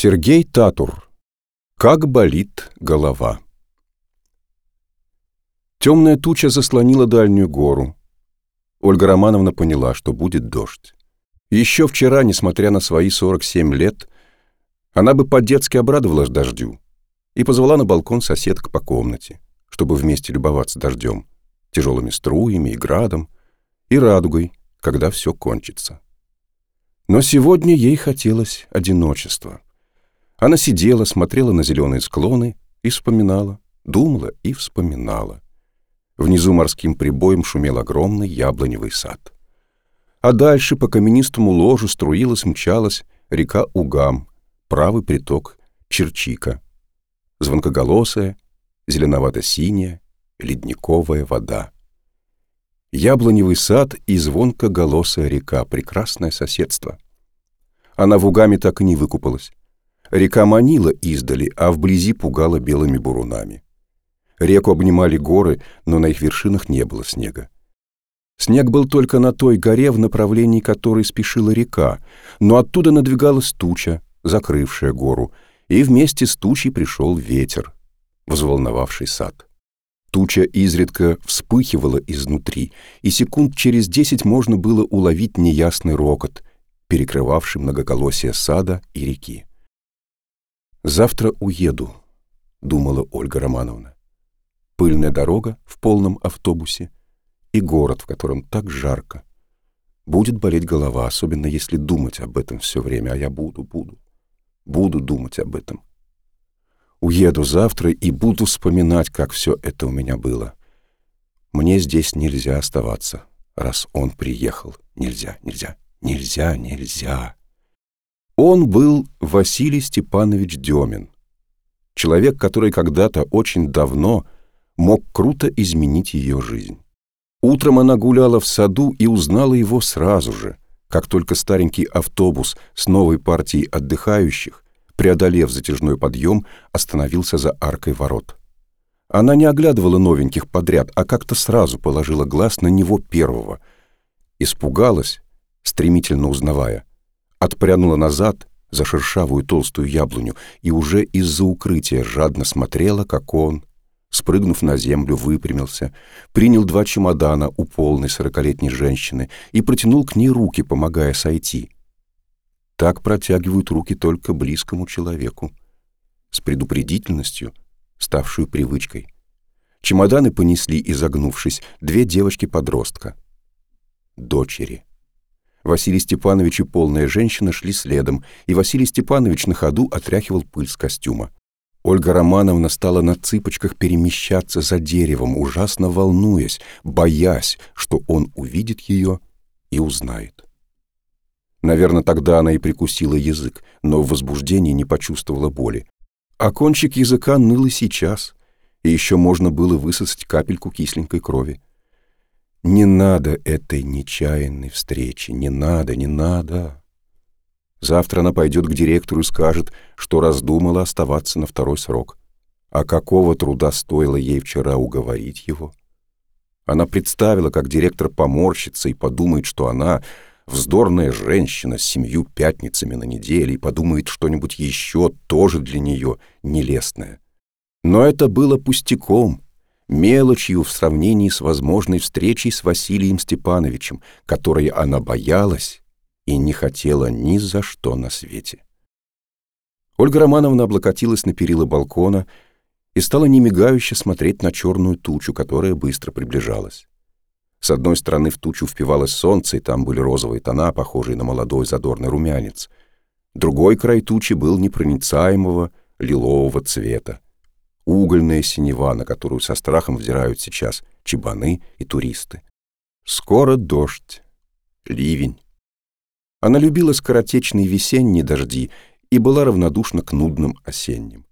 Сергей Татур. Как болит голова. Темная туча заслонила дальнюю гору. Ольга Романовна поняла, что будет дождь. Еще вчера, несмотря на свои 47 лет, она бы по-детски обрадовалась дождю и позвала на балкон соседок по комнате, чтобы вместе любоваться дождем, тяжелыми струями и градом, и радугой, когда все кончится. Но сегодня ей хотелось одиночества. Она сидела, смотрела на зеленые склоны и вспоминала, думала и вспоминала. Внизу морским прибоем шумел огромный яблоневый сад. А дальше по каменистому ложу струилась, мчалась река Угам, правый приток Черчика. Звонкоголосая, зеленовато-синяя, ледниковая вода. Яблоневый сад и звонкоголосая река — прекрасное соседство. Она в Угаме так и не выкупалась. Река манила издали, а вблизи пугала белыми бурунами. Реку обнимали горы, но на их вершинах не было снега. Снег был только на той горе, в направлении которой спешила река, но оттуда надвигалась туча, закрывшая гору, и вместе с тучей пришел ветер, взволновавший сад. Туча изредка вспыхивала изнутри, и секунд через десять можно было уловить неясный рокот, перекрывавший многоголосие сада и реки. «Завтра уеду», — думала Ольга Романовна. Пыльная дорога в полном автобусе и город, в котором так жарко. Будет болеть голова, особенно если думать об этом все время, а я буду, буду, буду думать об этом. Уеду завтра и буду вспоминать, как все это у меня было. Мне здесь нельзя оставаться, раз он приехал. Нельзя, нельзя, нельзя, нельзя. Он был Василий Степанович Демин, человек, который когда-то очень давно мог круто изменить ее жизнь. Утром она гуляла в саду и узнала его сразу же, как только старенький автобус с новой партией отдыхающих, преодолев затяжной подъем, остановился за аркой ворот. Она не оглядывала новеньких подряд, а как-то сразу положила глаз на него первого. Испугалась, стремительно узнавая отпрянула назад за шершавую толстую яблоню и уже из-за укрытия жадно смотрела, как он, спрыгнув на землю, выпрямился, принял два чемодана у полной сорокалетней женщины и протянул к ней руки, помогая сойти. Так протягивают руки только близкому человеку, с предупредительностью, ставшую привычкой. Чемоданы понесли, изогнувшись, две девочки-подростка. Дочери. Василий Степанович и полная женщина шли следом, и Василий Степанович на ходу отряхивал пыль с костюма. Ольга Романовна стала на цыпочках перемещаться за деревом, ужасно волнуясь, боясь, что он увидит ее и узнает. Наверное, тогда она и прикусила язык, но в возбуждении не почувствовала боли. А кончик языка ныл и сейчас, и еще можно было высосать капельку кисленькой крови. Не надо этой нечаянной встречи, не надо, не надо. Завтра она пойдет к директору и скажет, что раздумала оставаться на второй срок. А какого труда стоило ей вчера уговорить его? Она представила, как директор поморщится и подумает, что она вздорная женщина с семью пятницами на неделе и подумает что-нибудь еще тоже для нее нелестное. Но это было пустяком — мелочью в сравнении с возможной встречей с Василием Степановичем, которой она боялась и не хотела ни за что на свете. Ольга Романовна облокотилась на перила балкона и стала немигающе смотреть на черную тучу, которая быстро приближалась. С одной стороны в тучу впивалось солнце, и там были розовые тона, похожие на молодой задорный румянец. Другой край тучи был непроницаемого лилового цвета угольная синева, на которую со страхом взирают сейчас чебаны и туристы. Скоро дождь, ливень. Она любила скоротечные весенние дожди и была равнодушна к нудным осенним.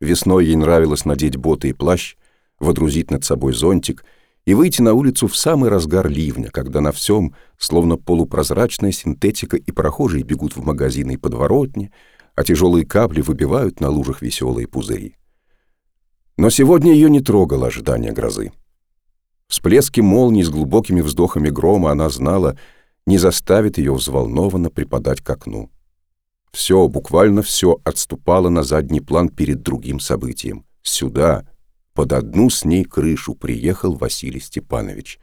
Весной ей нравилось надеть боты и плащ, водрузить над собой зонтик и выйти на улицу в самый разгар ливня, когда на всем, словно полупрозрачная синтетика, и прохожие бегут в магазины и подворотни, а тяжелые капли выбивают на лужах веселые пузыри. Но сегодня ее не трогало ожидание грозы. Всплески молний с глубокими вздохами грома она знала, не заставит ее взволнованно припадать к окну. Все, буквально все отступало на задний план перед другим событием. Сюда, под одну с ней крышу, приехал Василий Степанович.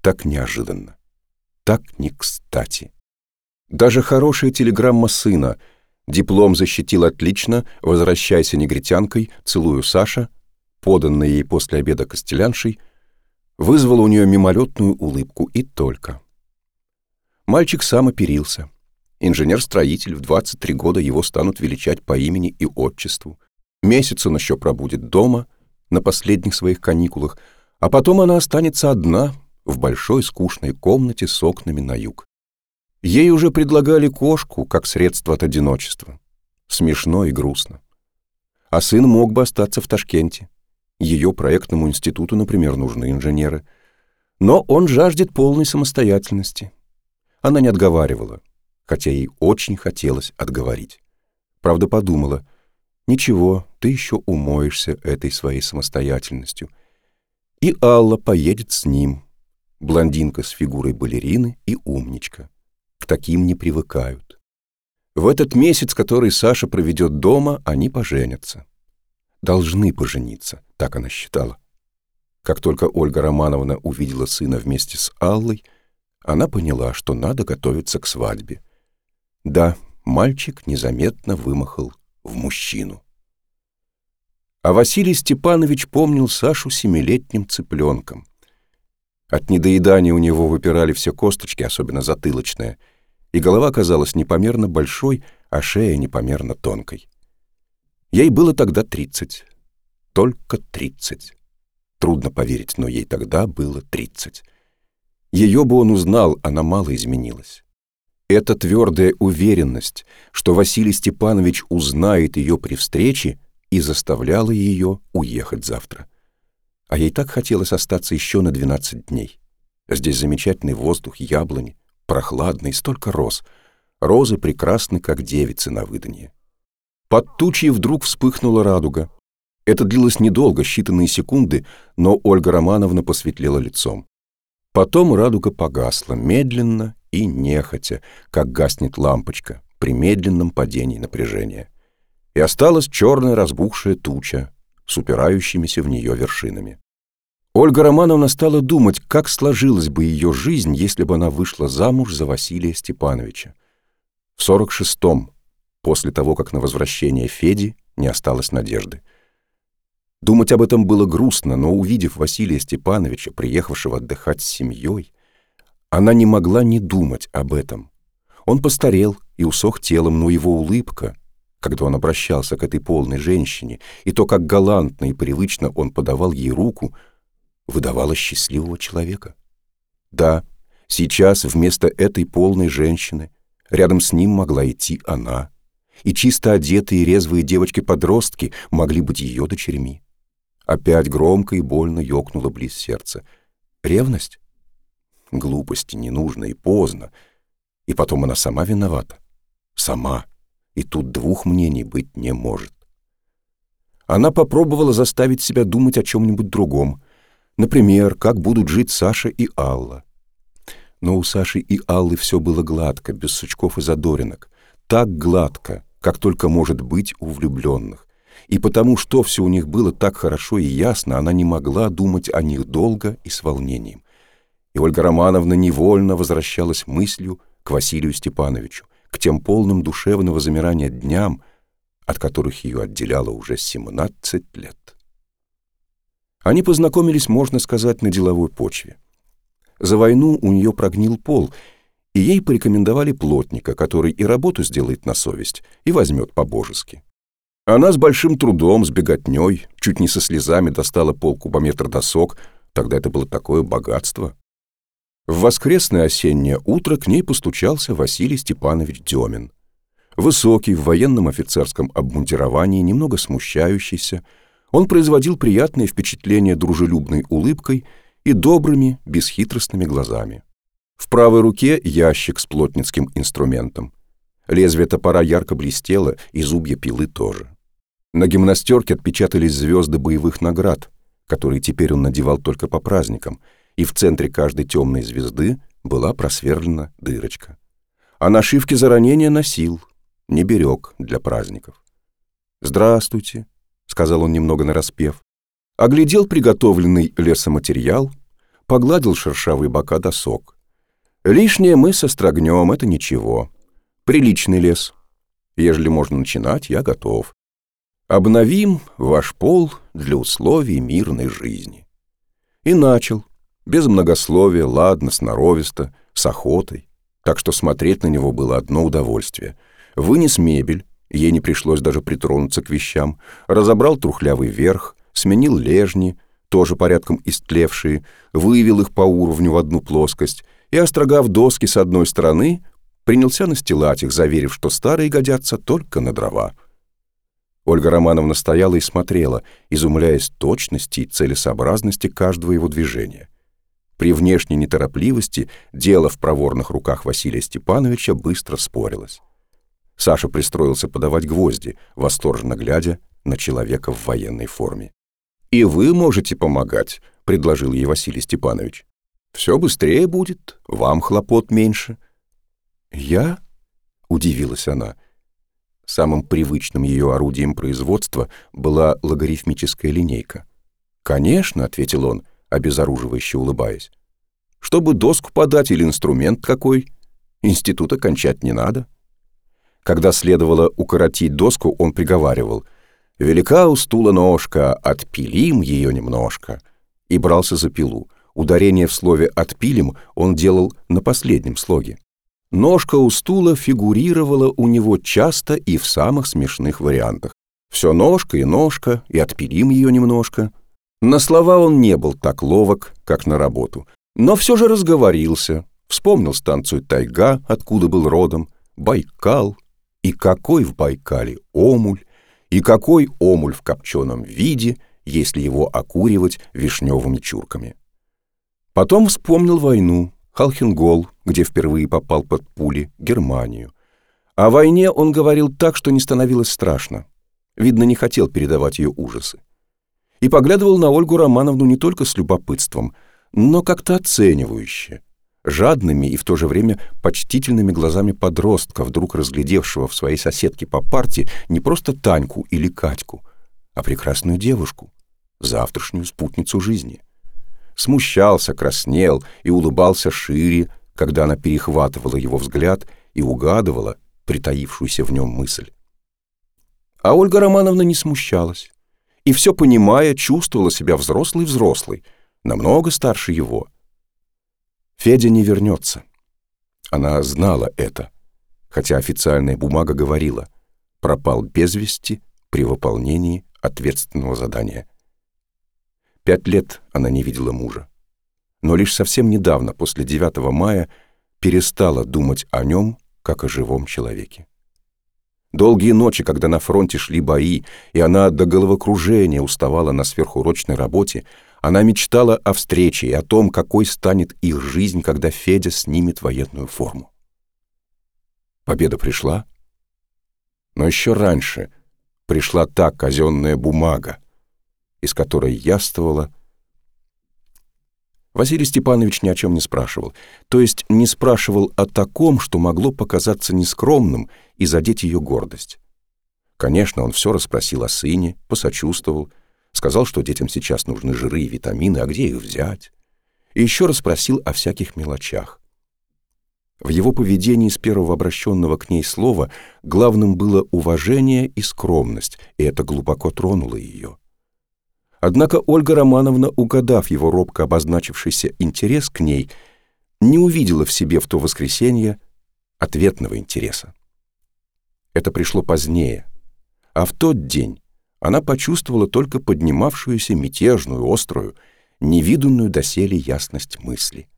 Так неожиданно, так не кстати. Даже хорошая телеграмма сына «Диплом защитил отлично, возвращайся негритянкой, целую Саша», поданная ей после обеда костеляншей, вызвала у нее мимолетную улыбку и только. Мальчик сам оперился. Инженер-строитель, в 23 года его станут величать по имени и отчеству. Месяц он еще пробудет дома, на последних своих каникулах, а потом она останется одна в большой скучной комнате с окнами на юг. Ей уже предлагали кошку как средство от одиночества. Смешно и грустно. А сын мог бы остаться в Ташкенте. Ее проектному институту, например, нужны инженеры. Но он жаждет полной самостоятельности. Она не отговаривала, хотя ей очень хотелось отговорить. Правда, подумала, ничего, ты еще умоешься этой своей самостоятельностью. И Алла поедет с ним, блондинка с фигурой балерины и умничка. К таким не привыкают. В этот месяц, который Саша проведет дома, они поженятся. Должны пожениться, так она считала. Как только Ольга Романовна увидела сына вместе с Аллой, она поняла, что надо готовиться к свадьбе. Да, мальчик незаметно вымахал в мужчину. А Василий Степанович помнил Сашу семилетним цыпленком. От недоедания у него выпирали все косточки, особенно затылочная, и голова казалась непомерно большой, а шея непомерно тонкой. Ей было тогда тридцать. Только тридцать. Трудно поверить, но ей тогда было тридцать. Ее бы он узнал, она мало изменилась. Эта твердая уверенность, что Василий Степанович узнает ее при встрече, и заставляла ее уехать завтра. А ей так хотелось остаться еще на 12 дней. Здесь замечательный воздух, яблони, прохладный, столько роз. Розы прекрасны, как девицы на выданье. Под тучей вдруг вспыхнула радуга. Это длилось недолго, считанные секунды, но Ольга Романовна посветлела лицом. Потом радуга погасла, медленно и нехотя, как гаснет лампочка при медленном падении напряжения. И осталась черная разбухшая туча с упирающимися в нее вершинами. Ольга Романовна стала думать, как сложилась бы ее жизнь, если бы она вышла замуж за Василия Степановича. В 46-м, после того, как на возвращение Феди не осталось надежды. Думать об этом было грустно, но увидев Василия Степановича, приехавшего отдыхать с семьей, она не могла не думать об этом. Он постарел и усох телом, но его улыбка, когда он обращался к этой полной женщине, и то, как галантно и привычно он подавал ей руку, выдавало счастливого человека. Да, сейчас вместо этой полной женщины рядом с ним могла идти она, и чисто одетые резвые девочки-подростки могли быть ее дочерьми. Опять громко и больно ёкнуло близ сердца. Ревность? Глупости, не нужно и поздно. И потом она сама виновата. Сама. И тут двух мнений быть не может. Она попробовала заставить себя думать о чем-нибудь другом. Например, как будут жить Саша и Алла. Но у Саши и Аллы все было гладко, без сучков и задоринок. Так гладко, как только может быть у влюбленных. И потому что все у них было так хорошо и ясно, она не могла думать о них долго и с волнением. И Ольга Романовна невольно возвращалась мыслью к Василию Степановичу, к тем полным душевного замирания дням, от которых ее отделяло уже 17 лет. Они познакомились, можно сказать, на деловой почве. За войну у нее прогнил пол, и ей порекомендовали плотника, который и работу сделает на совесть, и возьмет по-божески. Она с большим трудом, с беготней, чуть не со слезами достала полкубометра досок, тогда это было такое богатство. В воскресное осеннее утро к ней постучался Василий Степанович Демин. Высокий, в военном офицерском обмундировании, немного смущающийся, он производил приятное впечатление дружелюбной улыбкой и добрыми, бесхитростными глазами. В правой руке ящик с плотницким инструментом. Лезвие топора ярко блестело, и зубья пилы тоже. На гимнастерке отпечатались звезды боевых наград, которые теперь он надевал только по праздникам, и в центре каждой темной звезды была просверлена дырочка. А нашивки за ранение носил. не берег для праздников. «Здравствуйте», — сказал он немного нараспев. Оглядел приготовленный лесоматериал, погладил шершавые бока досок. «Лишнее мы сострогнем, это ничего. Приличный лес. Ежели можно начинать, я готов. Обновим ваш пол для условий мирной жизни». И начал, без многословия, ладно, сноровисто, с охотой, так что смотреть на него было одно удовольствие. Вынес мебель, ей не пришлось даже притронуться к вещам, разобрал трухлявый верх, сменил лежни, тоже порядком истлевшие, вывел их по уровню в одну плоскость и, острогав доски с одной стороны, принялся настилать их, заверив, что старые годятся только на дрова. Ольга Романовна стояла и смотрела, изумляясь точности и целесообразности каждого его движения. При внешней неторопливости дело в проворных руках Василия Степановича быстро спорилось. Саша пристроился подавать гвозди, восторженно глядя на человека в военной форме. «И вы можете помогать», — предложил ей Василий Степанович. «Все быстрее будет, вам хлопот меньше». «Я?» — удивилась она. Самым привычным ее орудием производства была логарифмическая линейка. «Конечно», — ответил он, обезоруживающе улыбаясь. «Чтобы доску подать или инструмент какой, институт окончать не надо». Когда следовало укоротить доску, он приговаривал «Велика у стула ножка, отпилим ее немножко» и брался за пилу. Ударение в слове «отпилим» он делал на последнем слоге. Ножка у стула фигурировала у него часто и в самых смешных вариантах. Все ножка и ножка, и отпилим ее немножко. На слова он не был так ловок, как на работу, но все же разговорился, вспомнил станцию «Тайга», откуда был родом, Байкал, и какой в Байкале омуль, и какой омуль в копченом виде, если его окуривать вишневыми чурками. Потом вспомнил войну, Халхингол, где впервые попал под пули, Германию. О войне он говорил так, что не становилось страшно. Видно, не хотел передавать ее ужасы. И поглядывал на Ольгу Романовну не только с любопытством, но как-то оценивающе, жадными и в то же время почтительными глазами подростка, вдруг разглядевшего в своей соседке по парте не просто Таньку или Катьку, а прекрасную девушку, завтрашнюю спутницу жизни. Смущался, краснел и улыбался шире, когда она перехватывала его взгляд и угадывала притаившуюся в нем мысль. А Ольга Романовна не смущалась и все понимая, чувствовала себя взрослой-взрослой, намного старше его — Федя не вернется. Она знала это, хотя официальная бумага говорила «пропал без вести при выполнении ответственного задания». Пять лет она не видела мужа, но лишь совсем недавно, после 9 мая, перестала думать о нем, как о живом человеке. Долгие ночи, когда на фронте шли бои, и она до головокружения уставала на сверхурочной работе, она мечтала о встрече и о том, какой станет их жизнь, когда Федя снимет военную форму. Победа пришла, но еще раньше пришла та казенная бумага, из которой яствовала Василий Степанович ни о чем не спрашивал, то есть не спрашивал о таком, что могло показаться нескромным и задеть ее гордость. Конечно, он все расспросил о сыне, посочувствовал, Сказал, что детям сейчас нужны жиры и витамины, а где их взять? И еще раз спросил о всяких мелочах. В его поведении с первого обращенного к ней слова главным было уважение и скромность, и это глубоко тронуло ее. Однако Ольга Романовна, угадав его робко обозначившийся интерес к ней, не увидела в себе в то воскресенье ответного интереса. Это пришло позднее, а в тот день она почувствовала только поднимавшуюся мятежную, острую, невиданную доселе ясность мысли.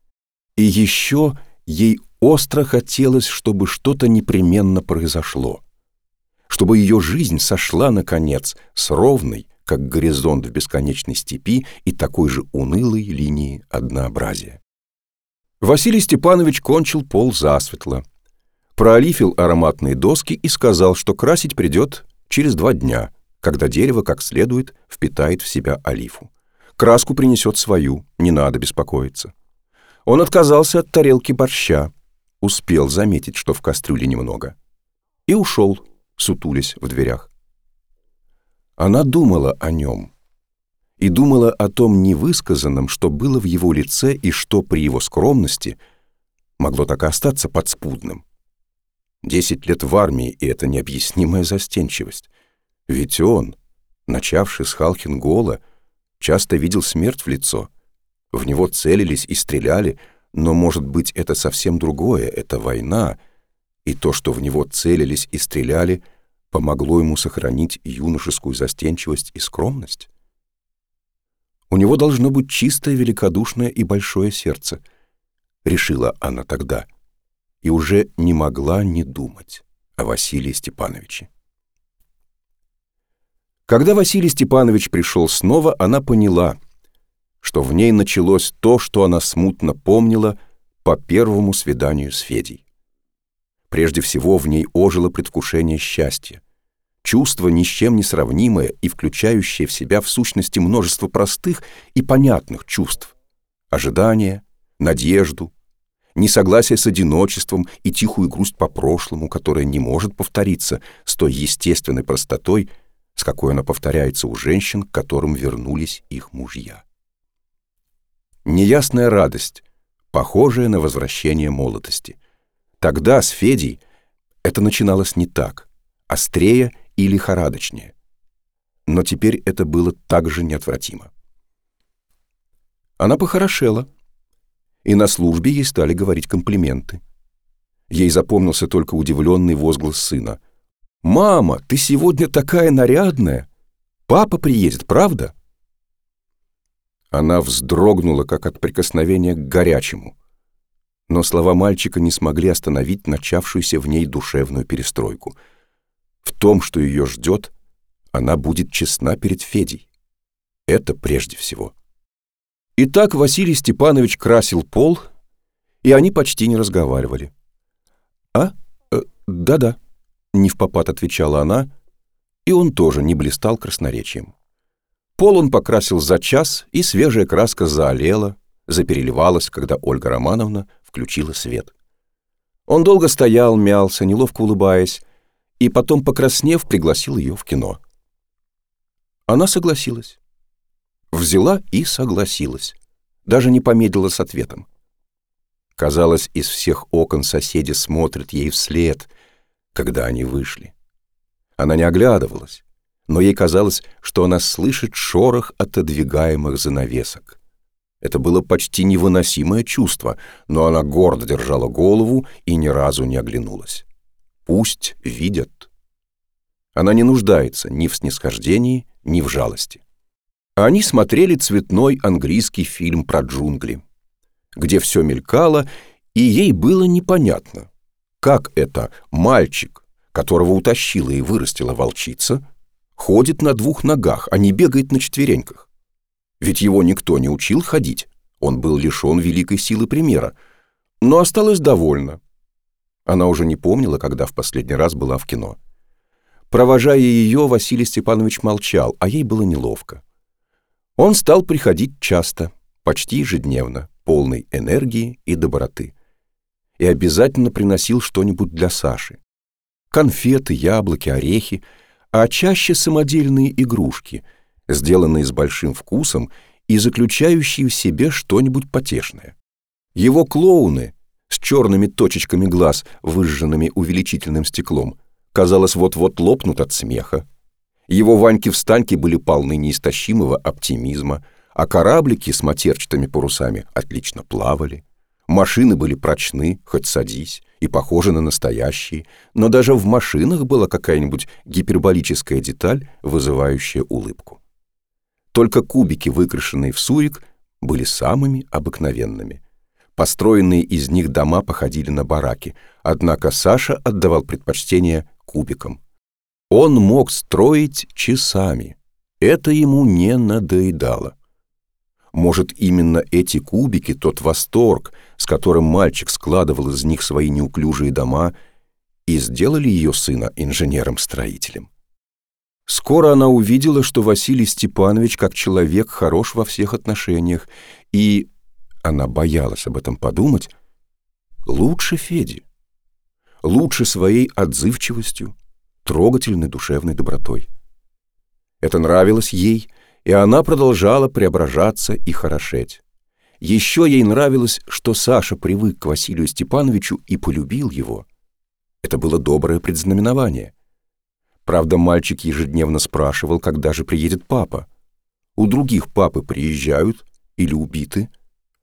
И еще ей остро хотелось, чтобы что-то непременно произошло, чтобы ее жизнь сошла, наконец, с ровной, как горизонт в бесконечной степи и такой же унылой линии однообразия. Василий Степанович кончил пол засветло, проолифил ароматные доски и сказал, что красить придет через два дня — когда дерево как следует впитает в себя олифу. Краску принесет свою, не надо беспокоиться. Он отказался от тарелки борща, успел заметить, что в кастрюле немного. и ушел, сутулясь в дверях. Она думала о нем и думала о том невысказанном, что было в его лице и что при его скромности могло так и остаться подспудным. Десять лет в армии, и это необъяснимая застенчивость. Ведь он, начавший с Халхингола, часто видел смерть в лицо. В него целились и стреляли, но, может быть, это совсем другое, это война, и то, что в него целились и стреляли, помогло ему сохранить юношескую застенчивость и скромность? У него должно быть чистое, великодушное и большое сердце, решила она тогда, и уже не могла не думать о Василии Степановиче. Когда Василий Степанович пришел снова, она поняла, что в ней началось то, что она смутно помнила по первому свиданию с Федей. Прежде всего в ней ожило предвкушение счастья, чувство ни с чем не сравнимое и включающее в себя в сущности множество простых и понятных чувств, ожидания, надежду, несогласие с одиночеством и тихую грусть по прошлому, которая не может повториться с той естественной простотой, с какой она повторяется у женщин, к которым вернулись их мужья. Неясная радость, похожая на возвращение молодости. Тогда с Федей это начиналось не так, острее и лихорадочнее. Но теперь это было также неотвратимо. Она похорошела, и на службе ей стали говорить комплименты. Ей запомнился только удивленный возглас сына — «Мама, ты сегодня такая нарядная! Папа приедет, правда?» Она вздрогнула, как от прикосновения к горячему. Но слова мальчика не смогли остановить начавшуюся в ней душевную перестройку. В том, что ее ждет, она будет честна перед Федей. Это прежде всего. Итак, Василий Степанович красил пол, и они почти не разговаривали. «А? Э, да-да», не в попад отвечала она, и он тоже не блистал красноречием. Пол он покрасил за час, и свежая краска заолела, запереливалась, когда Ольга Романовна включила свет. Он долго стоял, мялся, неловко улыбаясь, и потом, покраснев, пригласил ее в кино. Она согласилась. Взяла и согласилась. Даже не помедлила с ответом. Казалось, из всех окон соседи смотрят ей вслед — когда они вышли. Она не оглядывалась, но ей казалось, что она слышит шорох отодвигаемых занавесок. Это было почти невыносимое чувство, но она гордо держала голову и ни разу не оглянулась. Пусть видят. Она не нуждается ни в снисхождении, ни в жалости. Они смотрели цветной английский фильм про джунгли, где все мелькало, и ей было непонятно, как это мальчик, которого утащила и вырастила волчица, ходит на двух ногах, а не бегает на четвереньках? Ведь его никто не учил ходить, он был лишен великой силы примера, но осталась довольна. Она уже не помнила, когда в последний раз была в кино. Провожая ее, Василий Степанович молчал, а ей было неловко. Он стал приходить часто, почти ежедневно, полный энергии и доброты и обязательно приносил что-нибудь для Саши. Конфеты, яблоки, орехи, а чаще самодельные игрушки, сделанные с большим вкусом и заключающие в себе что-нибудь потешное. Его клоуны с черными точечками глаз, выжженными увеличительным стеклом, казалось, вот-вот лопнут от смеха. Его ваньки-встаньки были полны неистощимого оптимизма, а кораблики с матерчатыми парусами отлично плавали. Машины были прочны, хоть садись, и похожи на настоящие, но даже в машинах была какая-нибудь гиперболическая деталь, вызывающая улыбку. Только кубики, выкрашенные в сурик, были самыми обыкновенными. Построенные из них дома походили на бараки, однако Саша отдавал предпочтение кубикам. Он мог строить часами. Это ему не надоедало. Может, именно эти кубики, тот восторг, с которым мальчик складывал из них свои неуклюжие дома, и сделали ее сына инженером-строителем. Скоро она увидела, что Василий Степанович как человек хорош во всех отношениях, и, она боялась об этом подумать, лучше Феди. лучше своей отзывчивостью, трогательной душевной добротой. Это нравилось ей, и она продолжала преображаться и хорошеть. Еще ей нравилось, что Саша привык к Василию Степановичу и полюбил его. Это было доброе предзнаменование. Правда, мальчик ежедневно спрашивал, когда же приедет папа. У других папы приезжают или убиты,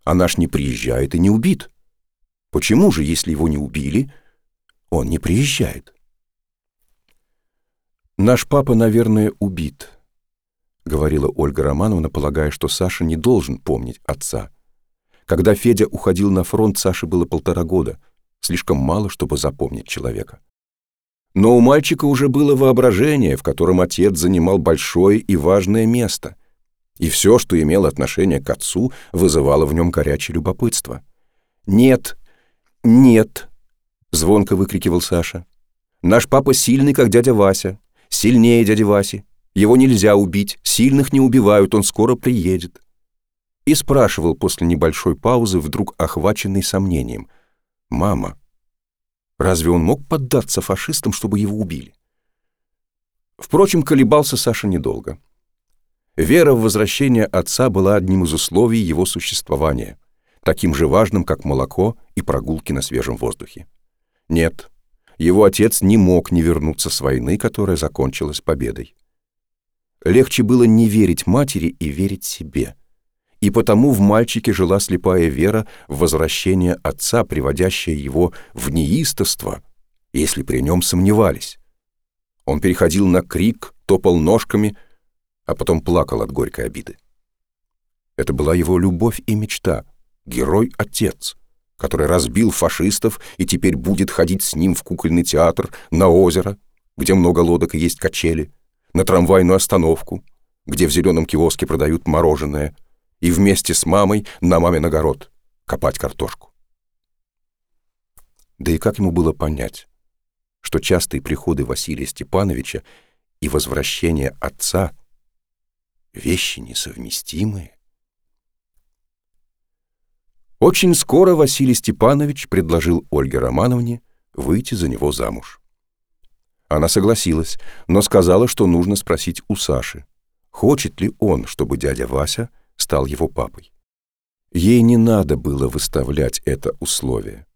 а наш не приезжает и не убит. Почему же, если его не убили, он не приезжает? «Наш папа, наверное, убит», — говорила Ольга Романовна, полагая, что Саша не должен помнить отца. Когда Федя уходил на фронт, Саше было полтора года, слишком мало, чтобы запомнить человека. Но у мальчика уже было воображение, в котором отец занимал большое и важное место, и все, что имело отношение к отцу, вызывало в нем горячее любопытство. «Нет, нет!» — звонко выкрикивал Саша. «Наш папа сильный, как дядя Вася, сильнее дяди Васи. Его нельзя убить, сильных не убивают, он скоро приедет». И спрашивал после небольшой паузы, вдруг охваченный сомнением. «Мама, разве он мог поддаться фашистам, чтобы его убили?» Впрочем, колебался Саша недолго. Вера в возвращение отца была одним из условий его существования, таким же важным, как молоко и прогулки на свежем воздухе. Нет, его отец не мог не вернуться с войны, которая закончилась победой. Легче было не верить матери и верить себе. И потому в мальчике жила слепая вера в возвращение отца, приводящая его в неистовство, если при нем сомневались. Он переходил на крик, топал ножками, а потом плакал от горькой обиды. Это была его любовь и мечта, герой-отец — который разбил фашистов и теперь будет ходить с ним в кукольный театр, на озеро, где много лодок и есть качели, на трамвайную остановку, где в зеленом киоске продают мороженое, и вместе с мамой на мамин огород копать картошку. Да и как ему было понять, что частые приходы Василия Степановича и возвращение отца — вещи несовместимые? Очень скоро Василий Степанович предложил Ольге Романовне выйти за него замуж. Она согласилась, но сказала, что нужно спросить у Саши, хочет ли он, чтобы дядя Вася стал его папой. Ей не надо было выставлять это условие.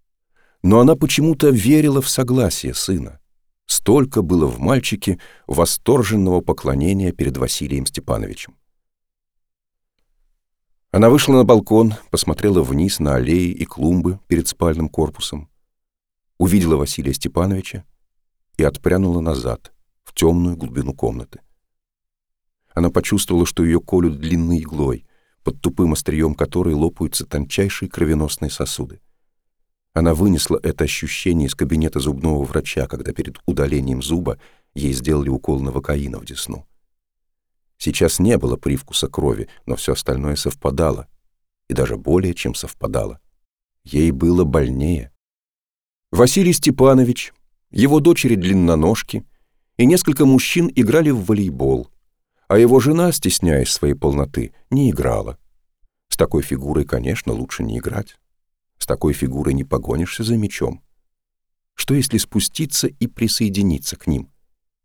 Но она почему-то верила в согласие сына. Столько было в мальчике восторженного поклонения перед Василием Степановичем. Она вышла на балкон, посмотрела вниз на аллеи и клумбы перед спальным корпусом, увидела Василия Степановича и отпрянула назад, в темную глубину комнаты. Она почувствовала, что ее колют длинной иглой, под тупым острием которой лопаются тончайшие кровеносные сосуды. Она вынесла это ощущение из кабинета зубного врача, когда перед удалением зуба ей сделали укол новокаина в десну. Сейчас не было привкуса крови, но все остальное совпадало. И даже более чем совпадало. Ей было больнее. Василий Степанович, его дочери-длинноножки и несколько мужчин играли в волейбол, а его жена, стесняясь своей полноты, не играла. С такой фигурой, конечно, лучше не играть. С такой фигурой не погонишься за мечом. Что если спуститься и присоединиться к ним?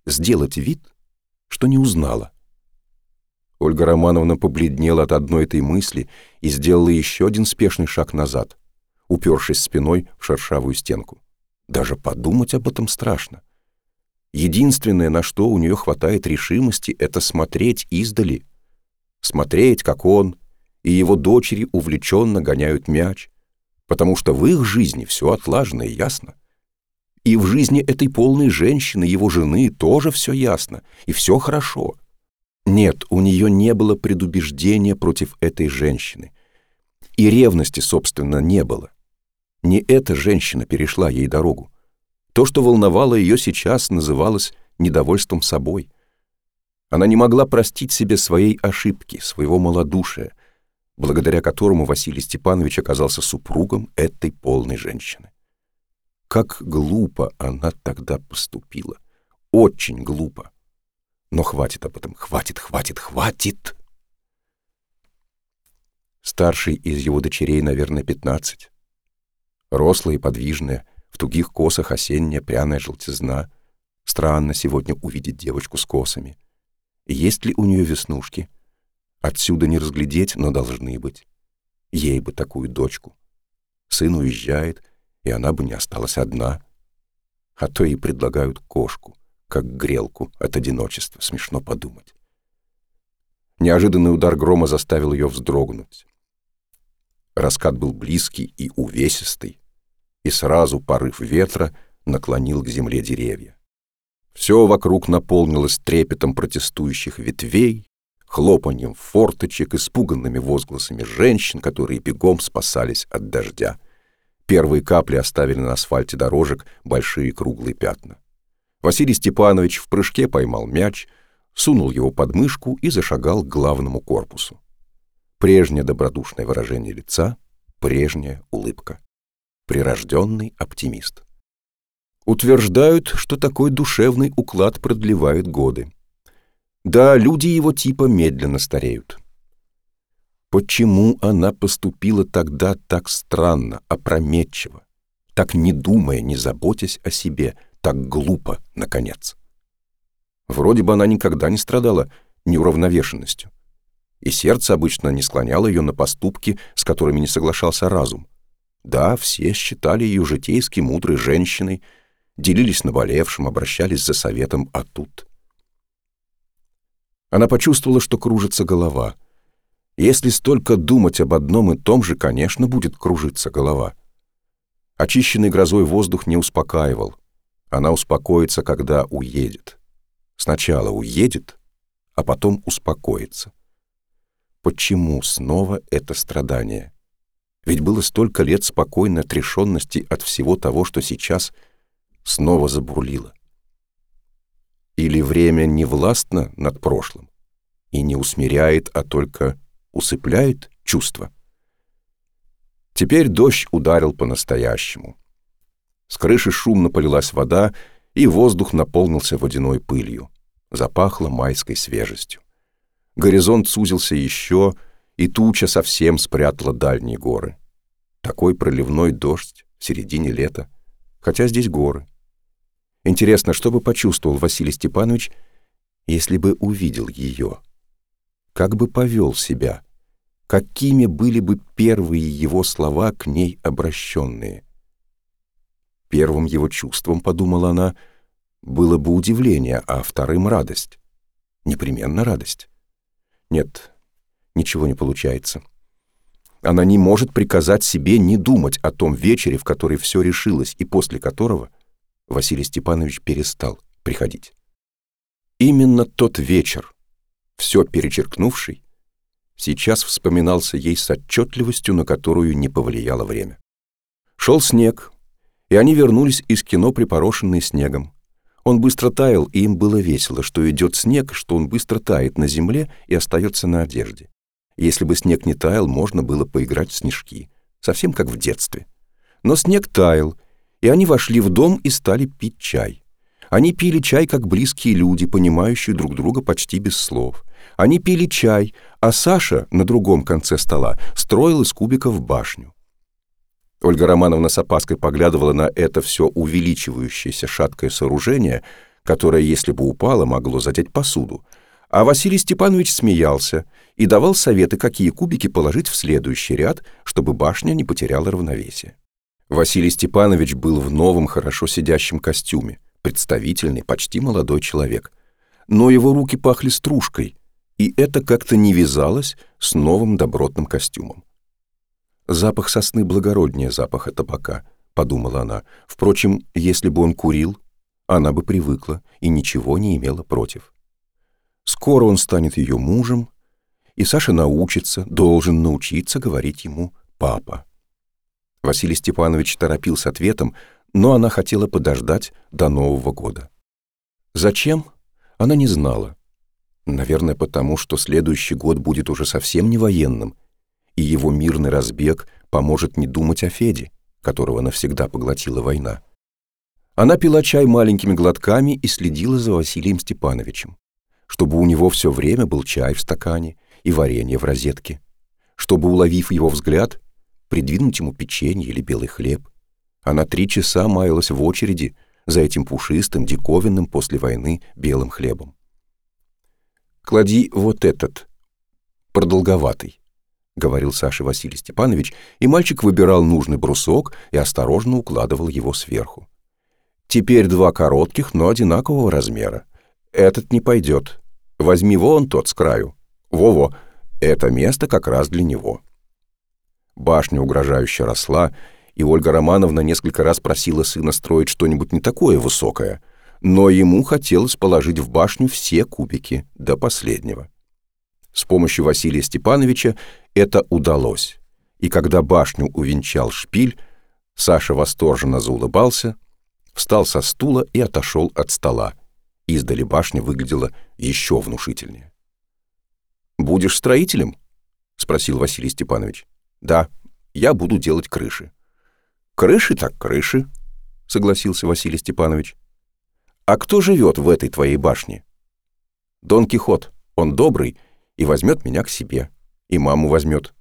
Сделать вид, что не узнала? Ольга Романовна побледнела от одной этой мысли и сделала еще один спешный шаг назад, упершись спиной в шершавую стенку. Даже подумать об этом страшно. Единственное, на что у нее хватает решимости, это смотреть издали. Смотреть, как он и его дочери увлеченно гоняют мяч, потому что в их жизни все отлажено и ясно. И в жизни этой полной женщины, его жены, тоже все ясно, и все хорошо — нет, у нее не было предубеждения против этой женщины. И ревности, собственно, не было. Не эта женщина перешла ей дорогу. То, что волновало ее сейчас, называлось недовольством собой. Она не могла простить себе своей ошибки, своего малодушия, благодаря которому Василий Степанович оказался супругом этой полной женщины. Как глупо она тогда поступила. Очень глупо. Но хватит об этом, хватит, хватит, хватит. Старший из его дочерей, наверное, пятнадцать. Рослая и подвижная, В тугих косах осенняя пряная желтизна. Странно сегодня увидеть девочку с косами. Есть ли у нее веснушки? Отсюда не разглядеть, но должны быть. Ей бы такую дочку. Сын уезжает, и она бы не осталась одна. А то ей предлагают кошку, как грелку от одиночества, смешно подумать. Неожиданный удар грома заставил ее вздрогнуть. Раскат был близкий и увесистый, и сразу порыв ветра наклонил к земле деревья. Все вокруг наполнилось трепетом протестующих ветвей, хлопаньем форточек, испуганными возгласами женщин, которые бегом спасались от дождя. Первые капли оставили на асфальте дорожек большие круглые пятна. Василий Степанович в прыжке поймал мяч, сунул его под мышку и зашагал к главному корпусу. Прежнее добродушное выражение лица, прежняя улыбка. Прирожденный оптимист. Утверждают, что такой душевный уклад продлевает годы. Да, люди его типа медленно стареют. Почему она поступила тогда так странно, опрометчиво, так не думая, не заботясь о себе, так глупо, наконец? Вроде бы она никогда не страдала неуравновешенностью, и сердце обычно не склоняло ее на поступки, с которыми не соглашался разум. Да, все считали ее житейски мудрой женщиной, делились наболевшим, обращались за советом, а тут... Она почувствовала, что кружится голова. Если столько думать об одном и том же, конечно, будет кружиться голова. Очищенный грозой воздух не успокаивал. Она успокоится, когда уедет. Сначала уедет, а потом успокоится. Почему снова это страдание? Ведь было столько лет спокойной отрешенности от всего того, что сейчас — снова забурлила. Или время не властно над прошлым и не усмиряет, а только усыпляет чувства? Теперь дождь ударил по-настоящему. С крыши шумно полилась вода, и воздух наполнился водяной пылью. Запахло майской свежестью. Горизонт сузился еще, и туча совсем спрятала дальние горы. Такой проливной дождь в середине лета, хотя здесь горы. Интересно, что бы почувствовал Василий Степанович, если бы увидел ее? Как бы повел себя? Какими были бы первые его слова к ней обращенные? Первым его чувством, подумала она, было бы удивление, а вторым — радость. Непременно радость. Нет, ничего не получается. Она не может приказать себе не думать о том вечере, в который все решилось, и после которого — Василий Степанович перестал приходить. Именно тот вечер, все перечеркнувший, сейчас вспоминался ей с отчетливостью, на которую не повлияло время. Шел снег, и они вернулись из кино, припорошенные снегом. Он быстро таял, и им было весело, что идет снег, что он быстро тает на земле и остается на одежде. Если бы снег не таял, можно было поиграть в снежки, совсем как в детстве. Но снег таял, и они вошли в дом и стали пить чай. Они пили чай, как близкие люди, понимающие друг друга почти без слов. Они пили чай, а Саша на другом конце стола строил из кубиков башню. Ольга Романовна с опаской поглядывала на это все увеличивающееся шаткое сооружение, которое, если бы упало, могло задеть посуду. А Василий Степанович смеялся и давал советы, какие кубики положить в следующий ряд, чтобы башня не потеряла равновесие. Василий Степанович был в новом, хорошо сидящем костюме, представительный, почти молодой человек. Но его руки пахли стружкой, и это как-то не вязалось с новым добротным костюмом. «Запах сосны благороднее запаха табака», — подумала она. Впрочем, если бы он курил, она бы привыкла и ничего не имела против. Скоро он станет ее мужем, и Саша научится, должен научиться говорить ему «папа». Василий Степанович торопил с ответом, но она хотела подождать до Нового года. Зачем? Она не знала. Наверное, потому что следующий год будет уже совсем не военным, и его мирный разбег поможет не думать о Феде, которого навсегда поглотила война. Она пила чай маленькими глотками и следила за Василием Степановичем, чтобы у него все время был чай в стакане и варенье в розетке, чтобы, уловив его взгляд, придвинуть ему печенье или белый хлеб, Она три часа маялась в очереди за этим пушистым, диковинным после войны белым хлебом. «Клади вот этот, продолговатый», — говорил Саше Василий Степанович, и мальчик выбирал нужный брусок и осторожно укладывал его сверху. «Теперь два коротких, но одинакового размера. Этот не пойдет. Возьми вон тот с краю. Во-во, это место как раз для него». Башня угрожающе росла, и Ольга Романовна несколько раз просила сына строить что-нибудь не такое высокое, но ему хотелось положить в башню все кубики до последнего. С помощью Василия Степановича это удалось, и когда башню увенчал шпиль, Саша восторженно заулыбался, встал со стула и отошел от стола. Издали башня выглядела еще внушительнее. «Будешь строителем?» — спросил Василий Степанович. «Да, я буду делать крыши». «Крыши так крыши», — согласился Василий Степанович. «А кто живет в этой твоей башне?» «Дон Кихот. Он добрый и возьмет меня к себе. И маму возьмет.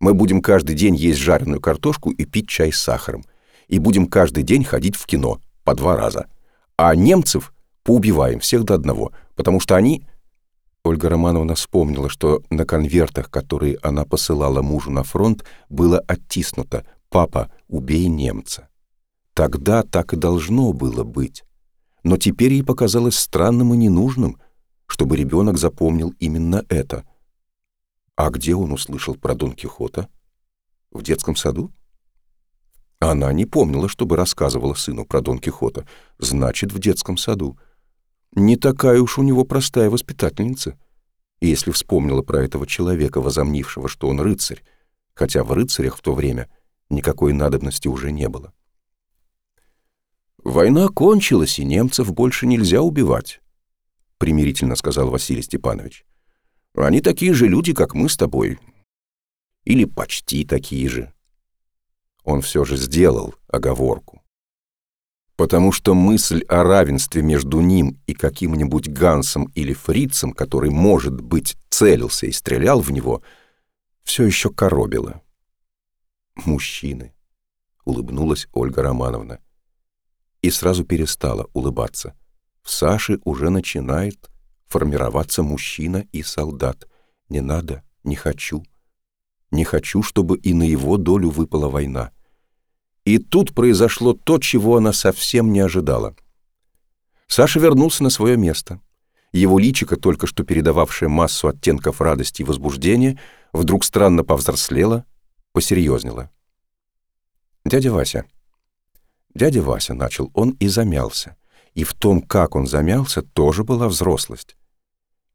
Мы будем каждый день есть жареную картошку и пить чай с сахаром. И будем каждый день ходить в кино по два раза. А немцев поубиваем всех до одного, потому что они Ольга Романовна вспомнила, что на конвертах, которые она посылала мужу на фронт, было оттиснуто «Папа, убей немца». Тогда так и должно было быть. Но теперь ей показалось странным и ненужным, чтобы ребенок запомнил именно это. А где он услышал про Дон Кихота? В детском саду? Она не помнила, чтобы рассказывала сыну про Дон Кихота. Значит, в детском саду. Не такая уж у него простая воспитательница. И если вспомнила про этого человека, возомнившего, что он рыцарь, хотя в рыцарях в то время никакой надобности уже не было. «Война кончилась, и немцев больше нельзя убивать», — примирительно сказал Василий Степанович. «Они такие же люди, как мы с тобой. Или почти такие же». Он все же сделал оговорку потому что мысль о равенстве между ним и каким-нибудь Гансом или Фрицем, который, может быть, целился и стрелял в него, все еще коробила. «Мужчины», — улыбнулась Ольга Романовна. И сразу перестала улыбаться. В Саше уже начинает формироваться мужчина и солдат. Не надо, не хочу. Не хочу, чтобы и на его долю выпала война. И тут произошло то, чего она совсем не ожидала. Саша вернулся на свое место. Его личико, только что передававшее массу оттенков радости и возбуждения, вдруг странно повзрослело, посерьезнело. «Дядя Вася». «Дядя Вася», — начал он и замялся. И в том, как он замялся, тоже была взрослость.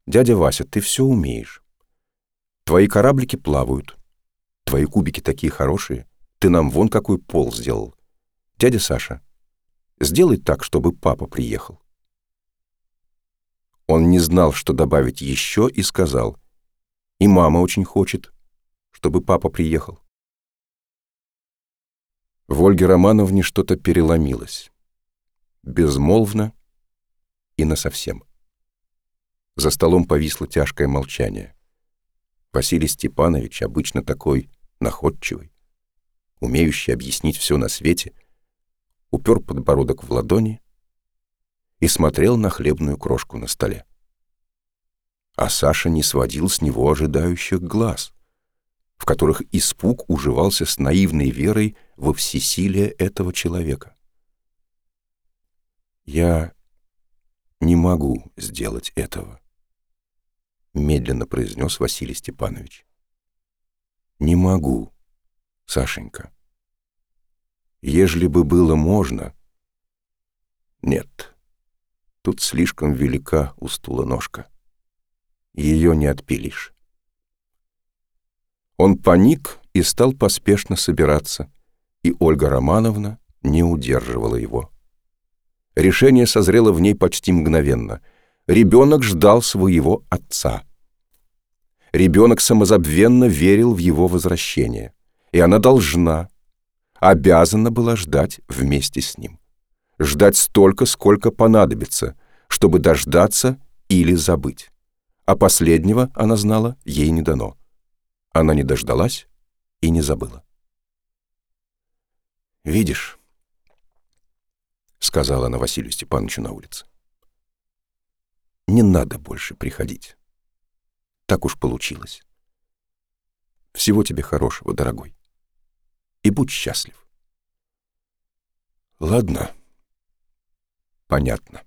«Дядя Вася, ты все умеешь. Твои кораблики плавают. Твои кубики такие хорошие. Ты нам вон какой пол сделал. Дядя Саша, сделай так, чтобы папа приехал. Он не знал, что добавить еще, и сказал, и мама очень хочет, чтобы папа приехал. В Ольге Романовне что-то переломилось. Безмолвно и насовсем. За столом повисло тяжкое молчание. Василий Степанович, обычно такой находчивый, умеющий объяснить все на свете, упер подбородок в ладони и смотрел на хлебную крошку на столе. А Саша не сводил с него ожидающих глаз, в которых испуг уживался с наивной верой во всесилие этого человека. «Я не могу сделать этого», — медленно произнес Василий Степанович. «Не могу, Сашенька. Ежели бы было можно... Нет, тут слишком велика у стула ножка. Ее не отпилишь. Он паник и стал поспешно собираться, и Ольга Романовна не удерживала его. Решение созрело в ней почти мгновенно. Ребенок ждал своего отца. Ребенок самозабвенно верил в его возвращение, и она должна, обязана была ждать вместе с ним. Ждать столько, сколько понадобится, чтобы дождаться или забыть. А последнего, она знала, ей не дано. Она не дождалась и не забыла. «Видишь», сказала она Василию Степановичу на улице. «Не надо больше приходить. Так уж получилось. Всего тебе хорошего, дорогой. И будь счастлив». «Ладно. Понятно».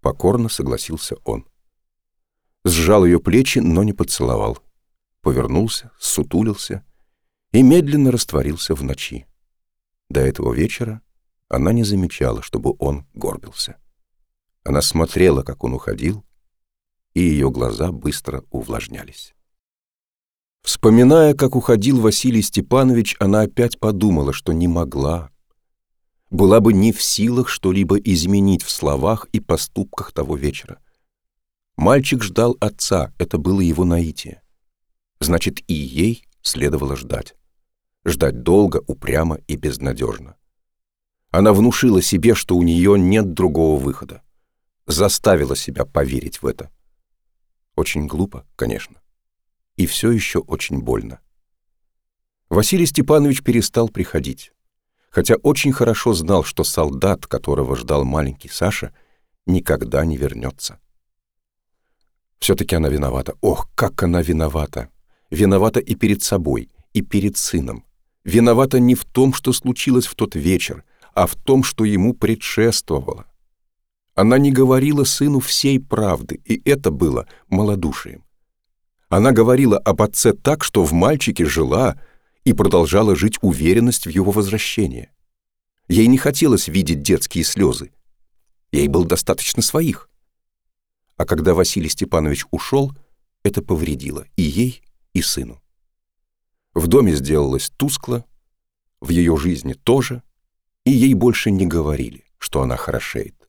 Покорно согласился он. Сжал ее плечи, но не поцеловал. Повернулся, сутулился и медленно растворился в ночи. До этого вечера она не замечала, чтобы он горбился. Она смотрела, как он уходил, и ее глаза быстро увлажнялись. Вспоминая, как уходил Василий Степанович, она опять подумала, что не могла, была бы не в силах что-либо изменить в словах и поступках того вечера. Мальчик ждал отца, это было его наитие. Значит, и ей следовало ждать. Ждать долго, упрямо и безнадежно. Она внушила себе, что у нее нет другого выхода. Заставила себя поверить в это. Очень глупо, конечно. И все еще очень больно. Василий Степанович перестал приходить хотя очень хорошо знал, что солдат, которого ждал маленький Саша, никогда не вернется. Все-таки она виновата. Ох, как она виновата! Виновата и перед собой, и перед сыном. Виновата не в том, что случилось в тот вечер, а в том, что ему предшествовало. Она не говорила сыну всей правды, и это было малодушием. Она говорила об отце так, что в мальчике жила, и продолжала жить уверенность в его возвращение. Ей не хотелось видеть детские слезы. Ей было достаточно своих. А когда Василий Степанович ушел, это повредило и ей, и сыну. В доме сделалось тускло, в ее жизни тоже, и ей больше не говорили, что она хорошеет.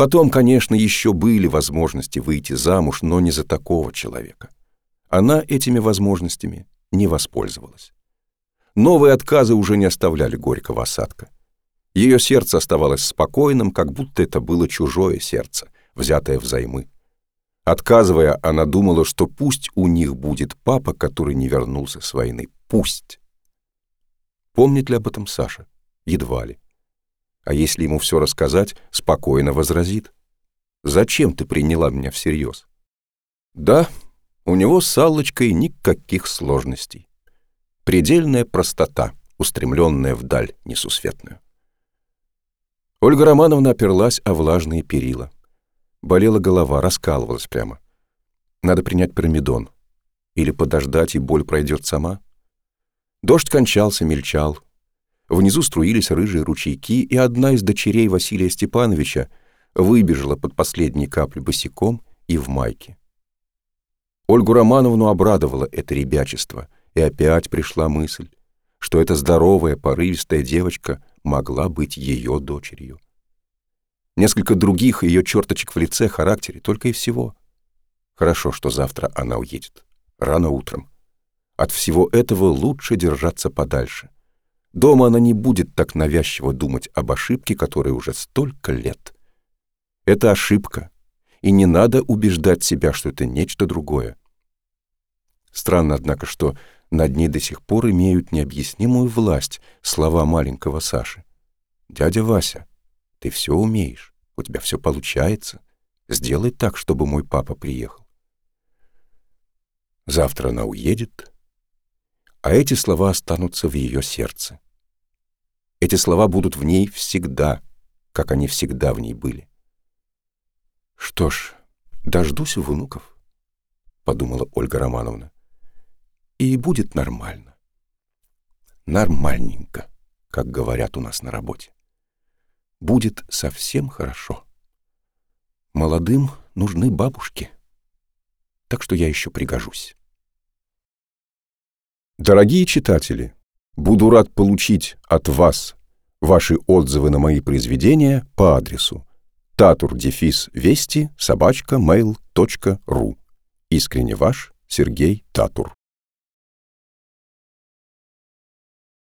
Потом, конечно, еще были возможности выйти замуж, но не за такого человека. Она этими возможностями не воспользовалась. Новые отказы уже не оставляли горького осадка. Ее сердце оставалось спокойным, как будто это было чужое сердце, взятое взаймы. Отказывая, она думала, что пусть у них будет папа, который не вернулся с войны. Пусть. Помнит ли об этом Саша? Едва ли. А если ему все рассказать, спокойно возразит. «Зачем ты приняла меня всерьез?» «Да, у него с Аллочкой никаких сложностей. Предельная простота, устремленная вдаль несусветную. Ольга Романовна оперлась о влажные перила. Болела голова, раскалывалась прямо. Надо принять пермидон. Или подождать, и боль пройдет сама. Дождь кончался, мельчал. Внизу струились рыжие ручейки, и одна из дочерей Василия Степановича выбежала под последней каплей босиком и в майке. Ольгу Романовну обрадовало это ребячество, и опять пришла мысль, что эта здоровая, порывистая девочка могла быть ее дочерью. Несколько других ее черточек в лице, характере, только и всего. Хорошо, что завтра она уедет. Рано утром. От всего этого лучше держаться подальше. Дома она не будет так навязчиво думать об ошибке, которой уже столько лет. Это ошибка, и не надо убеждать себя, что это нечто другое. Странно, однако, что над ней до сих пор имеют необъяснимую власть слова маленького Саши. «Дядя Вася, ты все умеешь, у тебя все получается. Сделай так, чтобы мой папа приехал». Завтра она уедет, а эти слова останутся в ее сердце. Эти слова будут в ней всегда, как они всегда в ней были. «Что ж, дождусь внуков», — подумала Ольга Романовна и будет нормально. Нормальненько, как говорят у нас на работе. Будет совсем хорошо. Молодым нужны бабушки, так что я еще пригожусь. Дорогие читатели, буду рад получить от вас ваши отзывы на мои произведения по адресу tatur-вести собачка mail.ru Искренне ваш Сергей Татур